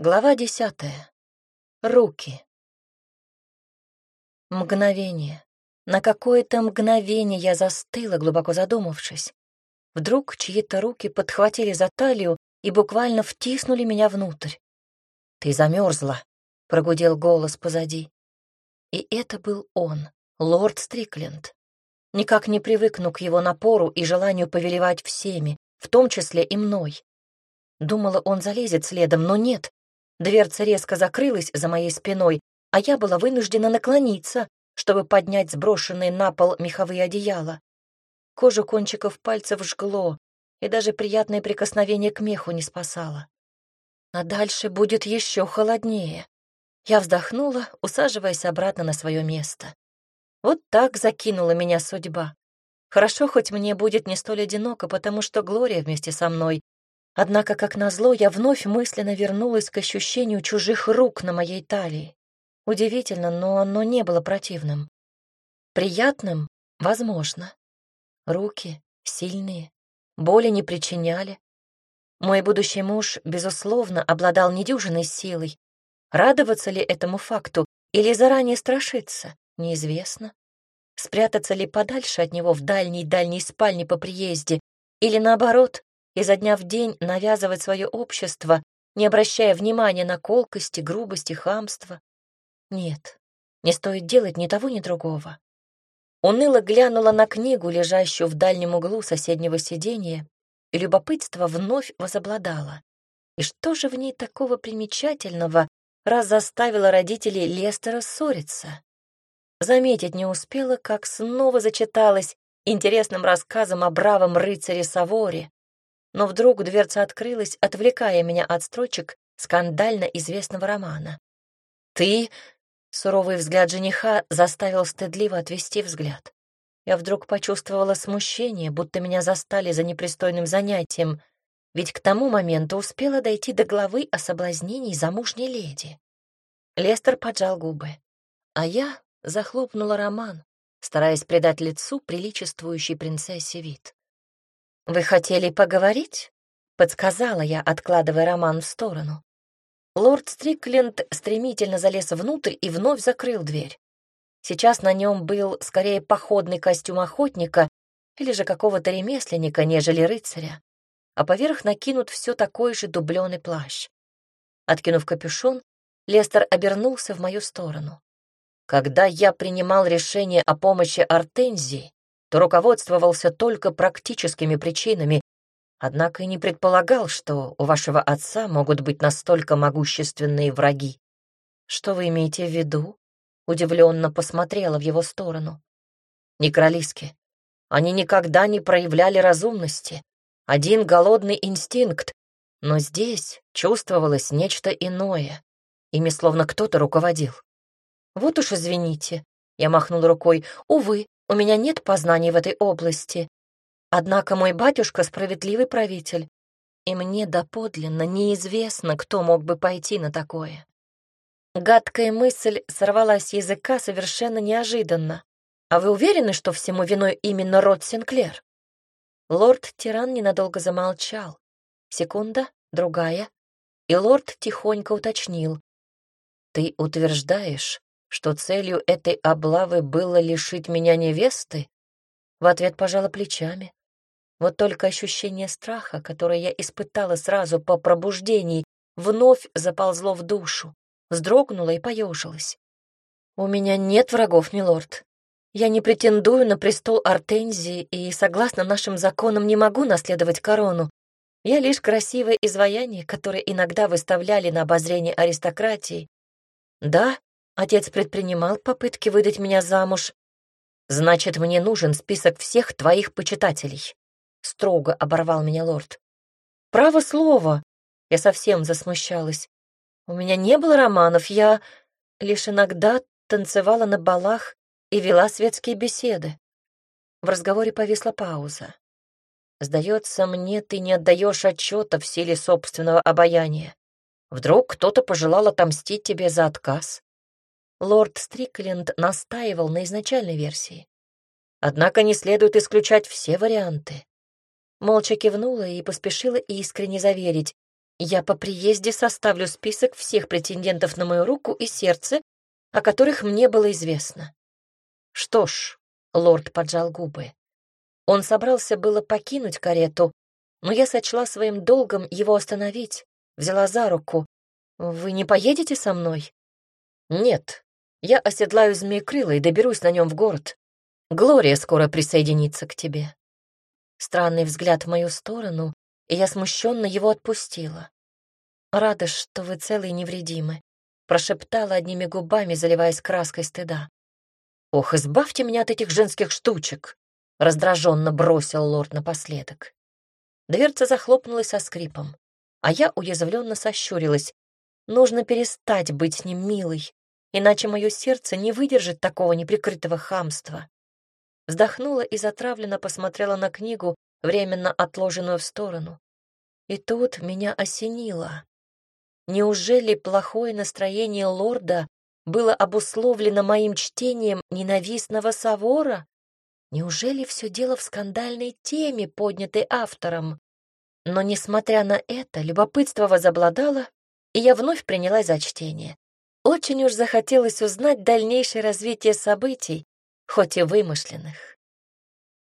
Глава десятая. Руки. Мгновение. На какое-то мгновение я застыла, глубоко задумавшись. Вдруг чьи-то руки подхватили за талию и буквально втиснули меня внутрь. «Ты замерзла», — прогудел голос позади. И это был он, лорд Стрикленд. Никак не привыкну к его напору и желанию повелевать всеми, в том числе и мной. Думала, он залезет следом, но нет. Дверца резко закрылась за моей спиной, а я была вынуждена наклониться, чтобы поднять сброшенные на пол меховые одеяла. Кожу кончиков пальцев жгло, и даже приятное прикосновение к меху не спасало. А дальше будет еще холоднее. Я вздохнула, усаживаясь обратно на свое место. Вот так закинула меня судьба. Хорошо, хоть мне будет не столь одиноко, потому что Глория вместе со мной, Однако, как назло, я вновь мысленно вернулась к ощущению чужих рук на моей талии. Удивительно, но оно не было противным. Приятным? Возможно. Руки сильные, боли не причиняли. Мой будущий муж, безусловно, обладал недюжиной силой. Радоваться ли этому факту или заранее страшиться, неизвестно. Спрятаться ли подальше от него в дальней-дальней спальне по приезде, или наоборот, изо дня в день навязывать свое общество, не обращая внимания на колкости, грубости, хамство. Нет, не стоит делать ни того, ни другого. Уныло глянула на книгу, лежащую в дальнем углу соседнего сиденья, и любопытство вновь возобладало. И что же в ней такого примечательного, раз заставила родителей Лестера ссориться? Заметить не успела, как снова зачиталась интересным рассказом о бравом рыцаре Саворе, но вдруг дверца открылась, отвлекая меня от строчек скандально известного романа. «Ты...» — суровый взгляд жениха заставил стыдливо отвести взгляд. Я вдруг почувствовала смущение, будто меня застали за непристойным занятием, ведь к тому моменту успела дойти до главы о соблазнении замужней леди. Лестер поджал губы, а я захлопнула роман, стараясь придать лицу приличествующей принцессе вид. «Вы хотели поговорить?» — подсказала я, откладывая роман в сторону. Лорд Стрикленд стремительно залез внутрь и вновь закрыл дверь. Сейчас на нем был скорее походный костюм охотника или же какого-то ремесленника, нежели рыцаря, а поверх накинут все такой же дубленый плащ. Откинув капюшон, Лестер обернулся в мою сторону. Когда я принимал решение о помощи Артензии, то руководствовался только практическими причинами, однако и не предполагал, что у вашего отца могут быть настолько могущественные враги. Что вы имеете в виду? Удивленно посмотрела в его сторону. Некролиски. Они никогда не проявляли разумности. Один голодный инстинкт. Но здесь чувствовалось нечто иное. Ими словно кто-то руководил. Вот уж извините. Я махнул рукой. Увы, у меня нет познаний в этой области. Однако мой батюшка — справедливый правитель, и мне доподлинно неизвестно, кто мог бы пойти на такое. Гадкая мысль сорвалась с языка совершенно неожиданно. А вы уверены, что всему виной именно род Синклер? Лорд-тиран ненадолго замолчал. Секунда, другая, и лорд тихонько уточнил. «Ты утверждаешь, что целью этой облавы было лишить меня невесты? В ответ пожала плечами. Вот только ощущение страха, которое я испытала сразу по пробуждении, вновь заползло в душу, вздрогнула и поежилась. «У меня нет врагов, милорд. Я не претендую на престол Артензии и, согласно нашим законам, не могу наследовать корону. Я лишь красивое изваяние, которое иногда выставляли на обозрение аристократии. Да, Отец предпринимал попытки выдать меня замуж. Значит, мне нужен список всех твоих почитателей. Строго оборвал меня лорд. Право слово. Я совсем засмущалась. У меня не было романов, я лишь иногда танцевала на балах и вела светские беседы. В разговоре повисла пауза. «Сдается мне, ты не отдаешь отчета в силе собственного обаяния. Вдруг кто-то пожелал отомстить тебе за отказ? Лорд Стрикленд настаивал на изначальной версии. Однако не следует исключать все варианты. Молча кивнула и поспешила искренне заверить. Я по приезде составлю список всех претендентов на мою руку и сердце, о которых мне было известно. Что ж, лорд поджал губы. Он собрался было покинуть карету, но я сочла своим долгом его остановить, взяла за руку. «Вы не поедете со мной?» «Нет, я оседлаю змеекрыла и доберусь на нем в город. Глория скоро присоединится к тебе». Странный взгляд в мою сторону, и я смущенно его отпустила. «Рада, что вы целы и невредимы», — прошептала одними губами, заливаясь краской стыда. «Ох, избавьте меня от этих женских штучек!» — раздраженно бросил лорд напоследок. Дверца захлопнулась со скрипом, а я уязвленно сощурилась. Нужно перестать быть с ним милой, иначе мое сердце не выдержит такого неприкрытого хамства. Вздохнула и затравленно посмотрела на книгу, временно отложенную в сторону. И тут меня осенило. Неужели плохое настроение лорда было обусловлено моим чтением ненавистного Савора? Неужели все дело в скандальной теме, поднятой автором? Но, несмотря на это, любопытство возобладало, и я вновь принялась за чтение. Очень уж захотелось узнать дальнейшее развитие событий, хоть и вымышленных.